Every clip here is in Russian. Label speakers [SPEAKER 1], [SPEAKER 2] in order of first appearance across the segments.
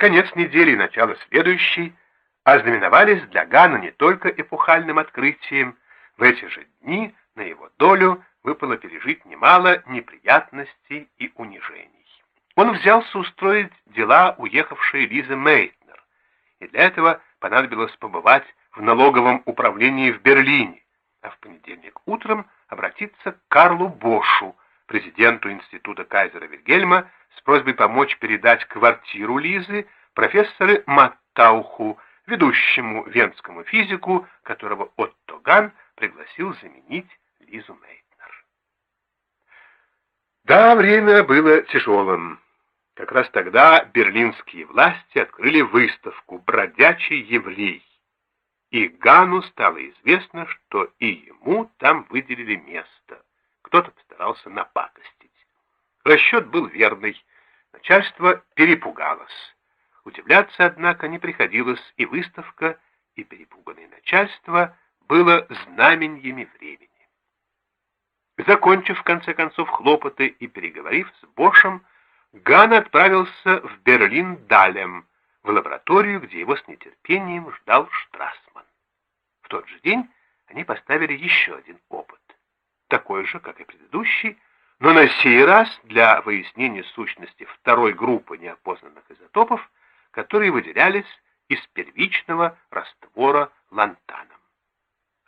[SPEAKER 1] Конец недели и начало следующей ознаменовались для Гана не только эпохальным открытием, в эти же дни на его долю выпало пережить немало неприятностей и унижений. Он взялся устроить дела уехавшей Лизы Мейтнер, и для этого понадобилось побывать в налоговом управлении в Берлине, а в понедельник утром обратиться к Карлу Бошу, президенту Института Кайзера Вильгельма, с просьбой помочь передать квартиру Лизы профессору Маттауху, ведущему венскому физику, которого Отто Ган пригласил заменить Лизу Мейтнер. Да, время было тяжелым. Как раз тогда берлинские власти открыли выставку «Бродячий еврей». И Гану стало известно, что и ему там выделили место. Кто-то постарался напакостить. Расчет был верный. Начальство перепугалось. Удивляться, однако, не приходилось, и выставка, и перепуганное начальство было знаменьями времени. Закончив, в конце концов, хлопоты и переговорив с Бошем, Ган отправился в Берлин-Далем, в лабораторию, где его с нетерпением ждал Штрасман. В тот же день они поставили еще один опыт, такой же, как и предыдущий, но на сей раз для выяснения сущности второй группы неопознанных изотопов, которые выделялись из первичного раствора лантаном.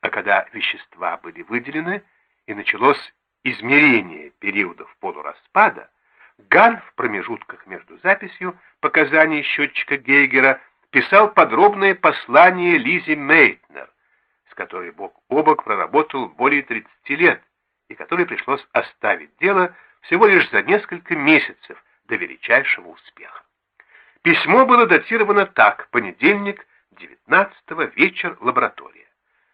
[SPEAKER 1] А когда вещества были выделены и началось измерение периодов полураспада, Ган в промежутках между записью показаний счетчика Гейгера писал подробное послание Лизе Мейтнер, с которой бок о бок проработал более 30 лет, и которой пришлось оставить дело всего лишь за несколько месяцев до величайшего успеха. Письмо было датировано так, понедельник, 19 вечер, лаборатория.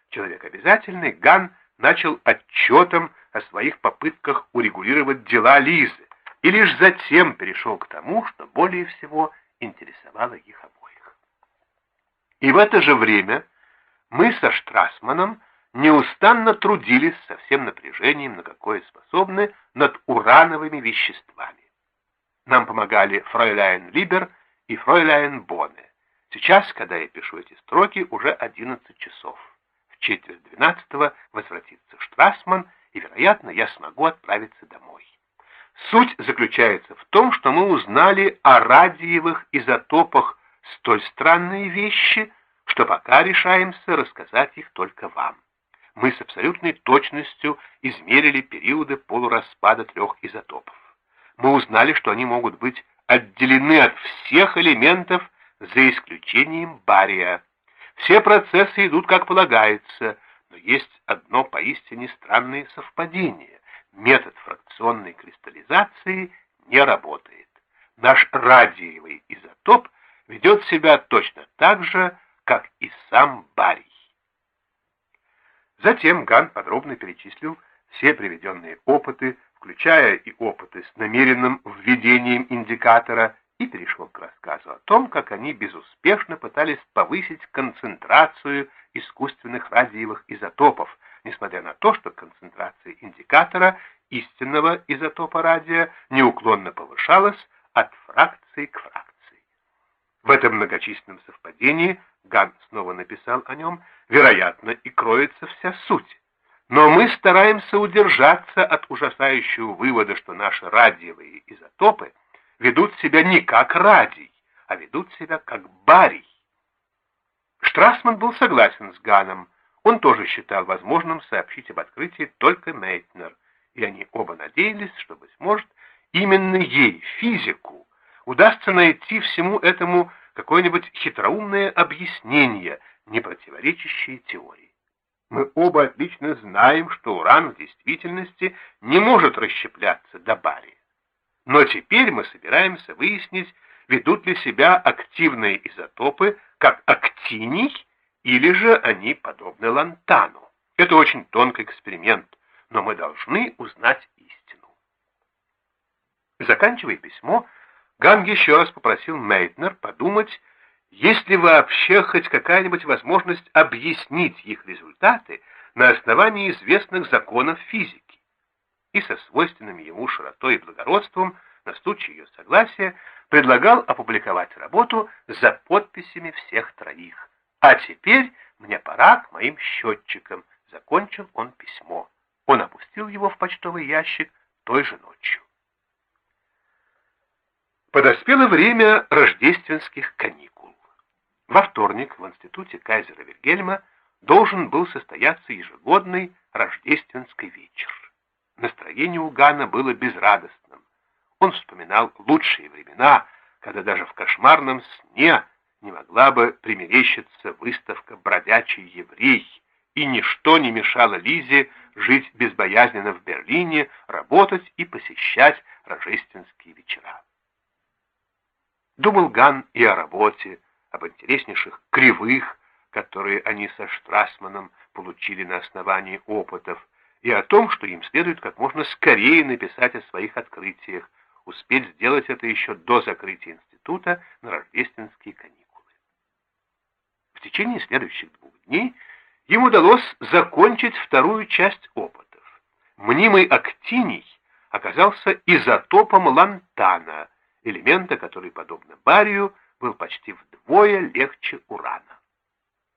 [SPEAKER 1] Человек обязательный, Ган начал отчетом о своих попытках урегулировать дела Лизы, и лишь затем перешел к тому, что более всего интересовало их обоих. И в это же время мы со Штрасманом неустанно трудились со всем напряжением, на какое способны, над урановыми веществами. Нам помогали фройляйн Либер и фройляйн Боне. Сейчас, когда я пишу эти строки, уже 11 часов. В четверть двенадцатого возвратится Штрасман, и, вероятно, я смогу отправиться домой. Суть заключается в том, что мы узнали о радиевых изотопах столь странные вещи, что пока решаемся рассказать их только вам. Мы с абсолютной точностью измерили периоды полураспада трех изотопов. Мы узнали, что они могут быть отделены от всех элементов за исключением бария. Все процессы идут как полагается, но есть одно поистине странное совпадение метод фракционной кристаллизации не работает. Наш радиевый изотоп ведет себя точно так же, как и сам барий. Затем Ган подробно перечислил все приведенные опыты, включая и опыты с намеренным введением индикатора, и перешел к рассказу о том, как они безуспешно пытались повысить концентрацию искусственных радиевых изотопов, несмотря на то, что концентрация индикатора истинного изотопа радия неуклонно повышалась от фракции к фракции. В этом многочисленном совпадении, Ган снова написал о нем, вероятно, и кроется вся суть. Но мы стараемся удержаться от ужасающего вывода, что наши радиевые изотопы ведут себя не как радий, а ведут себя как барий. Штрасман был согласен с Ганом, он тоже считал возможным сообщить об открытии только Мейтнер, и они оба надеялись, что, быть может, именно ей, физику, удастся найти всему этому какое-нибудь хитроумное объяснение, не противоречащее теории. Мы оба отлично знаем, что уран в действительности не может расщепляться до бария. Но теперь мы собираемся выяснить, ведут ли себя активные изотопы как актиний или же они подобны лантану. Это очень тонкий эксперимент, но мы должны узнать истину. Заканчивая письмо, Ган еще раз попросил Мейтнер подумать, есть ли вообще хоть какая-нибудь возможность объяснить их результаты на основании известных законов физики. И со свойственным ему широтой и благородством на случай ее согласия, предлагал опубликовать работу за подписями всех троих. А теперь мне пора к моим счетчикам. Закончил он письмо. Он опустил его в почтовый ящик той же ночью. Подоспело время рождественских каникул. Во вторник в институте кайзера Вильгельма должен был состояться ежегодный рождественский вечер. Настроение у Гана было безрадостным. Он вспоминал лучшие времена, когда даже в кошмарном сне не могла бы примерещиться выставка «Бродячий еврей», и ничто не мешало Лизе жить безбоязненно в Берлине, работать и посещать рождественские вечера. Думал Ган и о работе, об интереснейших кривых, которые они со Штрасманом получили на основании опытов, и о том, что им следует как можно скорее написать о своих открытиях, успеть сделать это еще до закрытия института на рождественские каникулы. В течение следующих двух дней им удалось закончить вторую часть опытов. Мнимый актиний оказался изотопом лантана, элемента, который, подобно барию, был почти вдвое легче урана.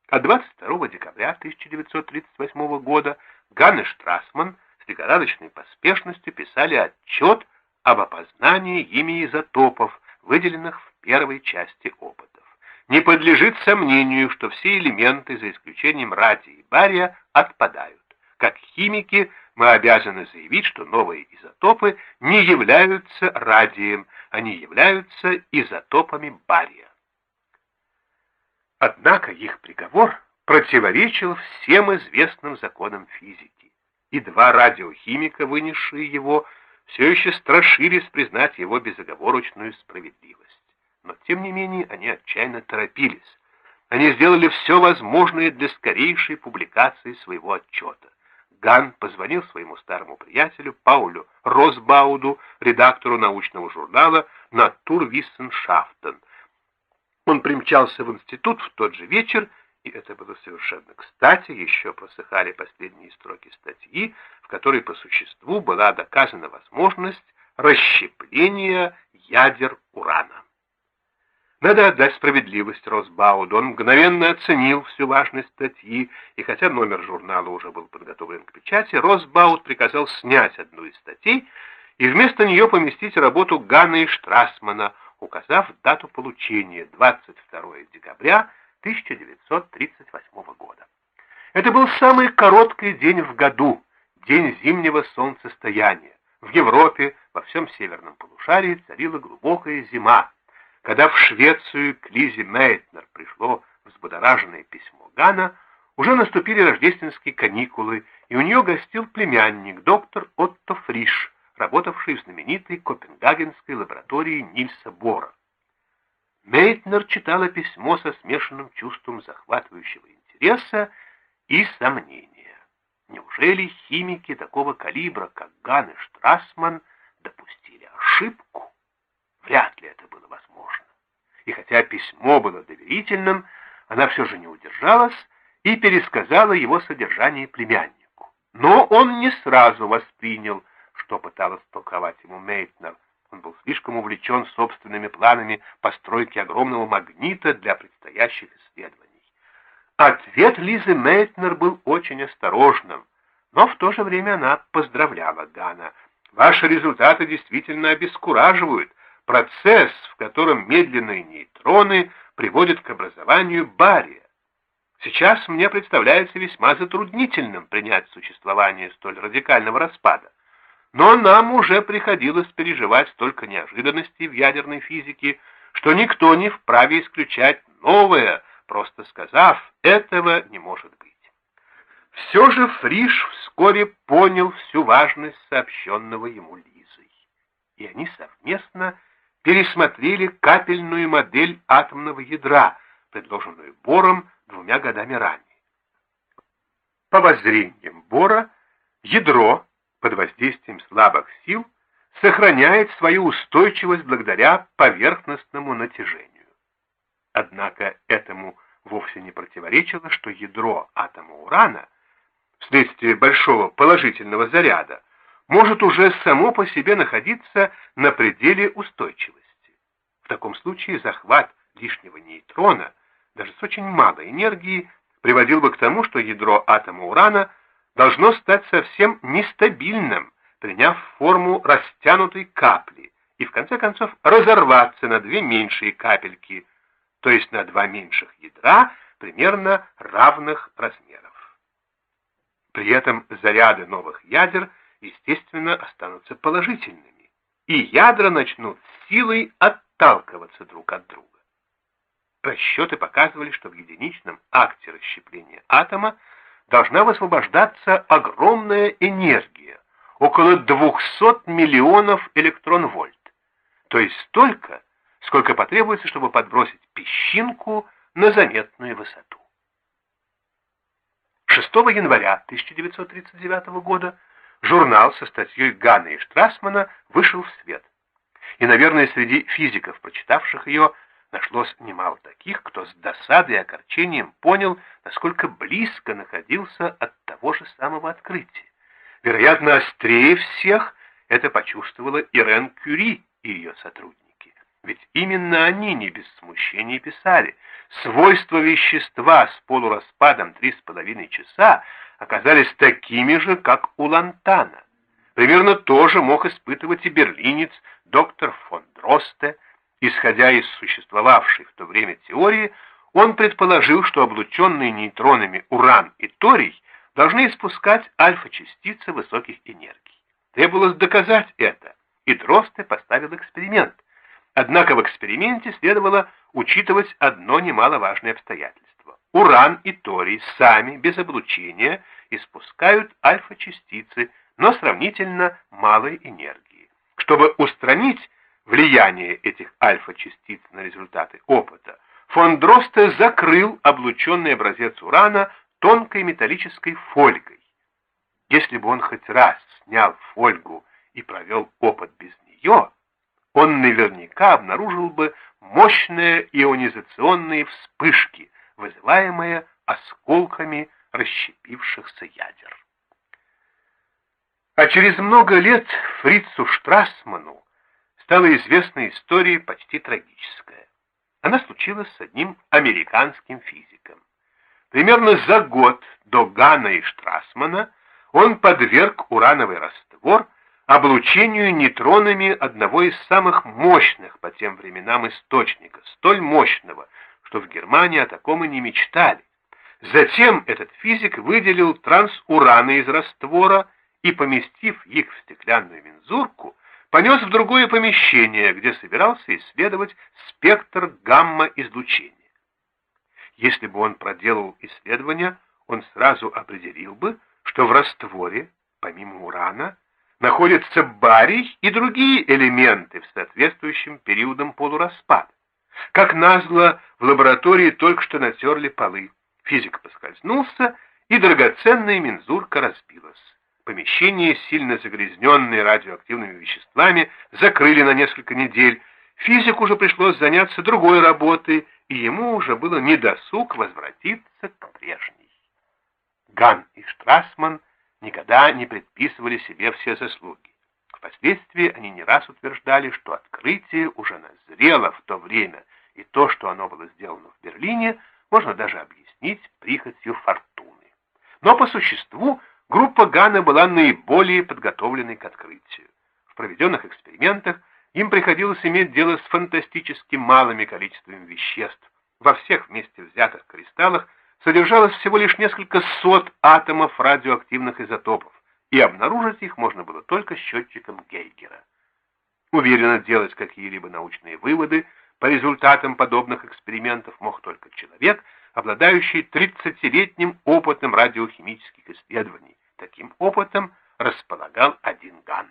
[SPEAKER 1] А 22 декабря 1938 года Ганн и Штрасман с лихорадочной поспешностью писали отчет об опознании ими изотопов, выделенных в первой части опытов. Не подлежит сомнению, что все элементы, за исключением радия и бария, отпадают. Как химики мы обязаны заявить, что новые изотопы не являются радием, они являются изотопами бария. Однако их приговор противоречил всем известным законам физики, и два радиохимика, вынесшие его, все еще страшились признать его безоговорочную справедливость. Но, тем не менее, они отчаянно торопились. Они сделали все возможное для скорейшей публикации своего отчета. Ган позвонил своему старому приятелю Паулю Росбауду, редактору научного журнала «Натурвиссеншафтен», он примчался в институт в тот же вечер, и это было совершенно кстати, еще просыхали последние строки статьи, в которой по существу была доказана возможность расщепления ядер урана. Надо отдать справедливость Росбауду. Он мгновенно оценил всю важность статьи, и хотя номер журнала уже был подготовлен к печати, Росбауд приказал снять одну из статей и вместо нее поместить работу Ганна и Штрасмана указав дату получения 22 декабря 1938 года. Это был самый короткий день в году, день зимнего солнцестояния. В Европе, во всем северном полушарии царила глубокая зима. Когда в Швецию к Лизе Мейтнер пришло взбудораженное письмо Гана, уже наступили рождественские каникулы, и у нее гостил племянник, доктор Отто Фриш, работавший в знаменитой Копенгагенской лаборатории Нильса Бора. Мейтнер читала письмо со смешанным чувством захватывающего интереса и сомнения. Неужели химики такого калибра, как Ган и Штрасман, допустили ошибку? Вряд ли это было возможно. Хотя письмо было доверительным, она все же не удержалась и пересказала его содержание племяннику. Но он не сразу воспринял что пыталась толковать ему Мейтнер. Он был слишком увлечен собственными планами постройки огромного магнита для предстоящих исследований. Ответ Лизы Мейтнер был очень осторожным, но в то же время она поздравляла Гана. «Ваши результаты действительно обескураживают. Процесс, в котором медленные нейтроны приводят к образованию бария. Сейчас мне представляется весьма затруднительным принять существование столь радикального распада. Но нам уже приходилось переживать столько неожиданностей в ядерной физике, что никто не вправе исключать новое, просто сказав, этого не может быть. Все же Фриш вскоре понял всю важность сообщенного ему Лизой, и они совместно пересмотрели капельную модель атомного ядра, предложенную Бором двумя годами ранее. По воззрениям Бора, ядро под воздействием слабых сил сохраняет свою устойчивость благодаря поверхностному натяжению. Однако этому вовсе не противоречило, что ядро атома урана вследствие большого положительного заряда может уже само по себе находиться на пределе устойчивости. В таком случае захват лишнего нейтрона, даже с очень малой энергией, приводил бы к тому, что ядро атома урана должно стать совсем нестабильным, приняв форму растянутой капли, и в конце концов разорваться на две меньшие капельки, то есть на два меньших ядра примерно равных размеров. При этом заряды новых ядер, естественно, останутся положительными, и ядра начнут силой отталкиваться друг от друга. Расчеты показывали, что в единичном акте расщепления атома должна высвобождаться огромная энергия, около 200 миллионов электрон-вольт, то есть столько, сколько потребуется, чтобы подбросить песчинку на заметную высоту. 6 января 1939 года журнал со статьей Ганна и Штрасмана вышел в свет. И, наверное, среди физиков, прочитавших ее, нашлось немало таких, кто с досадой и огорчением понял, насколько близко находился от того же самого открытия. Вероятно, острее всех это почувствовала Ирен Кюри и ее сотрудники. Ведь именно они не без смущения писали. Свойства вещества с полураспадом 3,5 часа оказались такими же, как у Лантана. Примерно тоже мог испытывать и берлинец доктор фон Дросте. Исходя из существовавшей в то время теории, он предположил, что облученные нейтронами уран и торий должны испускать альфа-частицы высоких энергий. Требовалось доказать это, и Дросте поставил эксперимент. Однако в эксперименте следовало учитывать одно немаловажное обстоятельство. Уран и торий сами, без облучения, испускают альфа-частицы, но сравнительно малой энергии. Чтобы устранить влияние этих альфа-частиц на результаты опыта, фон Дросте закрыл облученный образец урана тонкой металлической фольгой. Если бы он хоть раз снял фольгу и провел опыт без нее, он наверняка обнаружил бы мощные ионизационные вспышки, вызываемые осколками расщепившихся ядер. А через много лет Фрицу Штрасману стала известна история почти трагическая. Она случилась с одним американским физиком. Примерно за год до Гана и Штрасмана он подверг урановый раствор облучению нейтронами одного из самых мощных по тем временам источников, столь мощного, что в Германии о таком и не мечтали. Затем этот физик выделил трансураны из раствора и, поместив их в стеклянную мензурку, понес в другое помещение, где собирался исследовать спектр гамма-излучения. Если бы он проделал исследования, он сразу определил бы, что в растворе, помимо урана, находятся барий и другие элементы в соответствующем периодом полураспада. Как назло, в лаборатории только что натерли полы. Физик поскользнулся, и драгоценная мензурка разбилась. Помещение, сильно загрязненное радиоактивными веществами, закрыли на несколько недель. Физику уже пришлось заняться другой работой, и ему уже было недосуг возвратиться к прежней. Ган и Штрасман — никогда не предписывали себе все заслуги. Впоследствии они не раз утверждали, что открытие уже назрело в то время, и то, что оно было сделано в Берлине, можно даже объяснить прихотью фортуны. Но по существу группа Гана была наиболее подготовленной к открытию. В проведенных экспериментах им приходилось иметь дело с фантастически малыми количествами веществ. Во всех вместе взятых кристаллах содержалось всего лишь несколько сот атомов радиоактивных изотопов, и обнаружить их можно было только счетчиком Гейгера. Уверенно делать какие-либо научные выводы по результатам подобных экспериментов мог только человек, обладающий 30-летним опытом радиохимических исследований. Таким опытом располагал один Ган.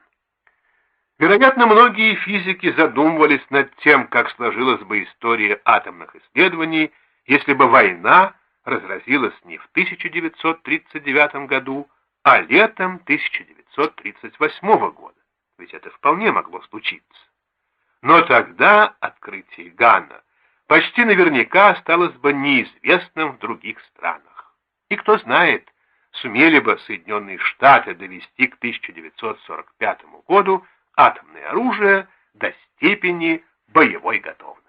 [SPEAKER 1] Вероятно, многие физики задумывались над тем, как сложилась бы история атомных исследований, если бы война разразилась не в 1939 году, а летом 1938 года, ведь это вполне могло случиться. Но тогда открытие Гана почти наверняка осталось бы неизвестным в других странах. И кто знает, сумели бы Соединенные Штаты довести к 1945 году атомное оружие до степени боевой готовности.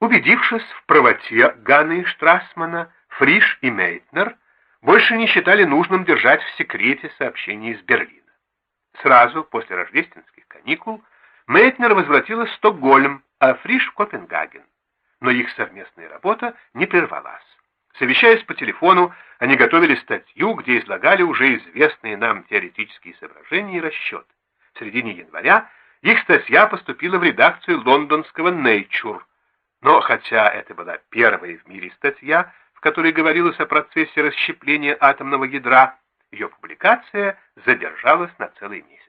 [SPEAKER 1] Убедившись в правоте Ганна и Штрасмана, Фриш и Мейтнер больше не считали нужным держать в секрете сообщения из Берлина. Сразу после рождественских каникул Мейтнер возвратилась в Стокгольм, а Фриш в Копенгаген. Но их совместная работа не прервалась. Совещаясь по телефону, они готовили статью, где излагали уже известные нам теоретические соображения и расчеты. В середине января их статья поступила в редакцию лондонского Nature. Но хотя это была первая в мире статья, которой говорилось о процессе расщепления атомного ядра, ее публикация задержалась на целый месяц.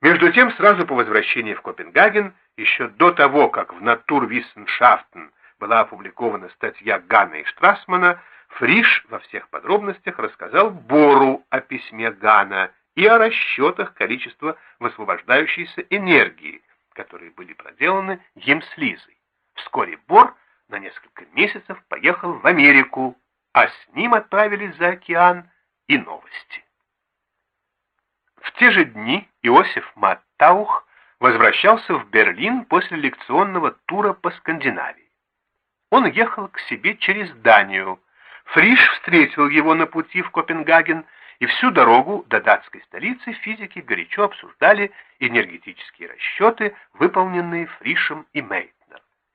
[SPEAKER 1] Между тем, сразу по возвращении в Копенгаген, еще до того, как в Натурвиссеншафтен была опубликована статья Ганна и Штрасмана, Фриш во всех подробностях рассказал Бору о письме Гана и о расчетах количества высвобождающейся энергии, которые были проделаны им с Лизой. Вскоре Бор на несколько месяцев поехал в Америку, а с ним отправились за океан и новости. В те же дни Иосиф Маттаух возвращался в Берлин после лекционного тура по Скандинавии. Он ехал к себе через Данию. Фриш встретил его на пути в Копенгаген, и всю дорогу до датской столицы физики горячо обсуждали энергетические расчеты, выполненные Фришем и Мейтнер.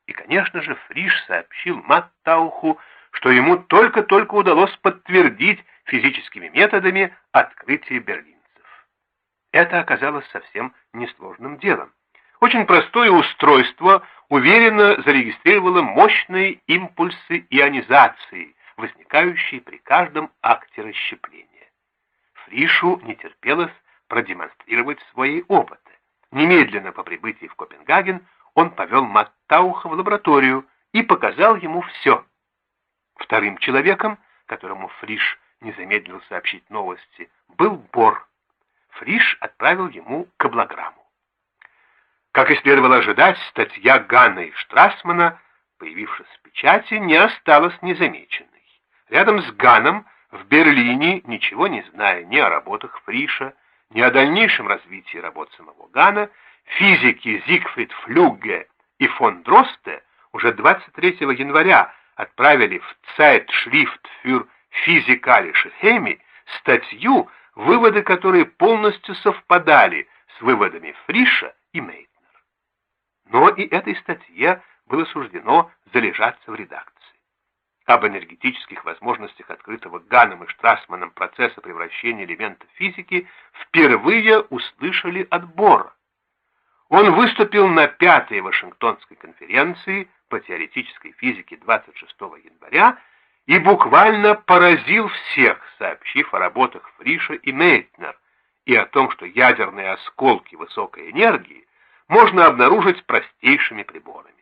[SPEAKER 1] И, конечно же, Фриш сообщил Маттауху, что ему только-только удалось подтвердить физическими методами открытие берлинцев. Это оказалось совсем несложным делом. Очень простое устройство уверенно зарегистрировало мощные импульсы ионизации, возникающие при каждом акте расщепления. Фришу не терпелось продемонстрировать свои опыты. Немедленно по прибытии в Копенгаген он повел Маттауха в лабораторию и показал ему все. Вторым человеком, которому Фриш не замедлил сообщить новости, был Бор. Фриш отправил ему каблограмму. Как и следовало ожидать, статья Ганна и Штрасмана, появившись в печати, не осталась незамеченной. Рядом с Ганом в Берлине, ничего не зная ни о работах Фриша, ни о дальнейшем развитии работ самого Гана, физики Зигфрид Флюгге и фон Дросте уже 23 января отправили в Zeitschrift für Physikalische Chemie статью, выводы которой полностью совпадали с выводами Фриша и Мейт. Но и этой статье было суждено залежаться в редакции. Об энергетических возможностях открытого Ганом и Штрасманом процесса превращения элементов физики впервые услышали от Бора. Он выступил на пятой Вашингтонской конференции по теоретической физике 26 января и буквально поразил всех, сообщив о работах Фриша и Мейтнер и о том, что ядерные осколки высокой энергии можно обнаружить простейшими приборами.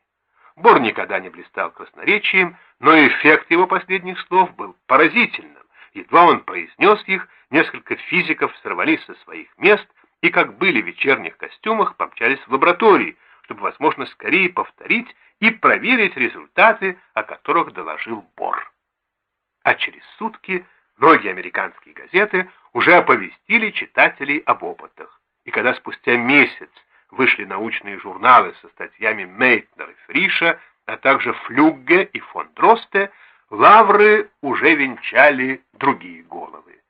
[SPEAKER 1] Бор никогда не блистал красноречием, но эффект его последних слов был поразительным. Едва он произнес их, несколько физиков сорвались со своих мест и, как были в вечерних костюмах, помчались в лаборатории, чтобы, возможно, скорее повторить и проверить результаты, о которых доложил Бор. А через сутки многие американские газеты уже оповестили читателей об опытах. И когда спустя месяц вышли научные журналы со статьями Мейтнера и Фриша, а также Флюгге и фон Дросте, лавры уже венчали другие головы.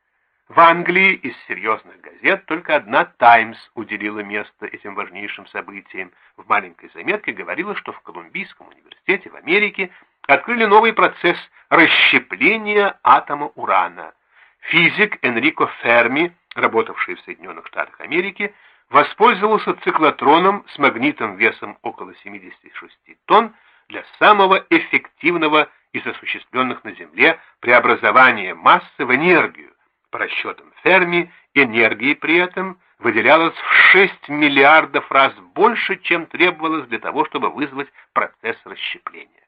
[SPEAKER 1] В Англии из серьезных газет только одна «Таймс» уделила место этим важнейшим событиям. В маленькой заметке говорилось, что в Колумбийском университете в Америке открыли новый процесс расщепления атома урана. Физик Энрико Ферми, работавший в Соединенных Штатах Америки, воспользовался циклотроном с магнитом весом около 76 тонн для самого эффективного из осуществленных на Земле преобразования массы в энергию. По расчетам Ферми, энергии при этом выделялось в 6 миллиардов раз больше, чем требовалось для того, чтобы вызвать процесс расщепления.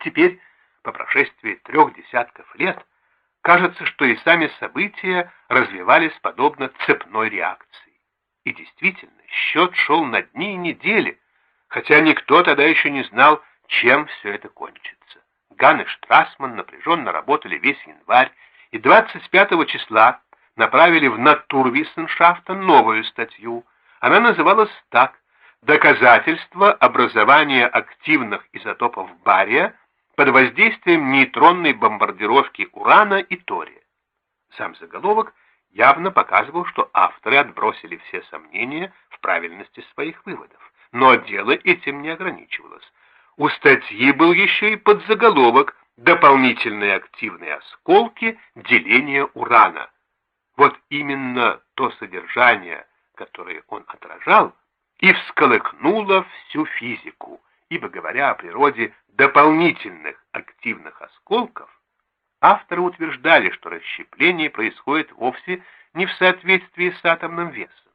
[SPEAKER 1] Теперь, по прошествии трех десятков лет, Кажется, что и сами события развивались подобно цепной реакции. И действительно, счет шел на дни и недели, хотя никто тогда еще не знал, чем все это кончится. Ган и Штрасман напряженно работали весь январь и 25 числа направили в Натурвиссеншафтен новую статью. Она называлась так «Доказательство образования активных изотопов бария под воздействием нейтронной бомбардировки урана и тория». Сам заголовок явно показывал, что авторы отбросили все сомнения в правильности своих выводов. Но дело этим не ограничивалось. У статьи был еще и подзаголовок «Дополнительные активные осколки деления урана». Вот именно то содержание, которое он отражал, и всколыхнуло всю физику, ибо, говоря о природе дополнительных активных осколков, авторы утверждали, что расщепление происходит вовсе не в соответствии с атомным весом.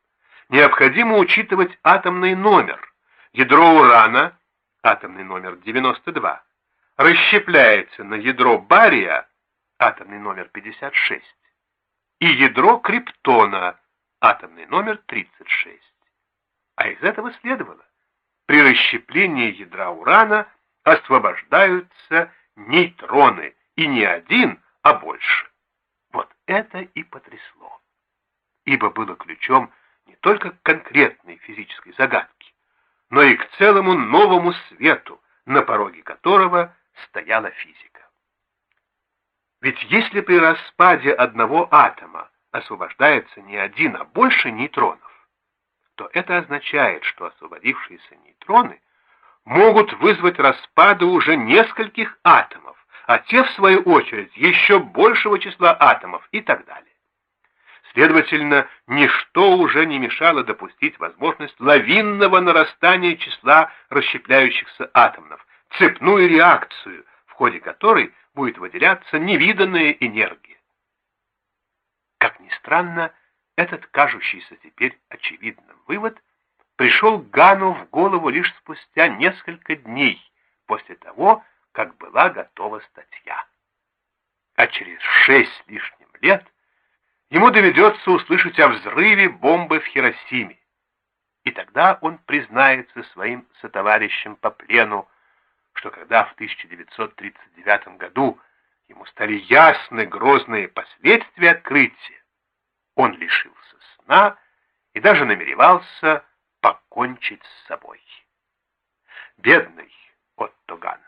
[SPEAKER 1] Необходимо учитывать атомный номер. Ядро урана, атомный номер 92, расщепляется на ядро бария, атомный номер 56, и ядро криптона, атомный номер 36. А из этого следовало, при расщеплении ядра урана освобождаются нейтроны, и не один, а больше. Вот это и потрясло, ибо было ключом не только к конкретной физической загадке, но и к целому новому свету, на пороге которого стояла физика. Ведь если при распаде одного атома освобождается не один, а больше нейтронов, то это означает, что освободившиеся нейтроны могут вызвать распады уже нескольких атомов, а те, в свою очередь, еще большего числа атомов и так далее. Следовательно, ничто уже не мешало допустить возможность лавинного нарастания числа расщепляющихся атомов, цепную реакцию, в ходе которой будет выделяться невиданная энергия. Как ни странно, этот кажущийся теперь очевидным вывод пришел Гану в голову лишь спустя несколько дней после того, как была готова статья. А через шесть лишним лет ему доведется услышать о взрыве бомбы в Хиросиме. И тогда он признается своим сотоварищам по плену, что когда в 1939 году ему стали ясны грозные последствия открытия, он лишился сна и даже намеревался покончить с собой. Бедный Оттоган.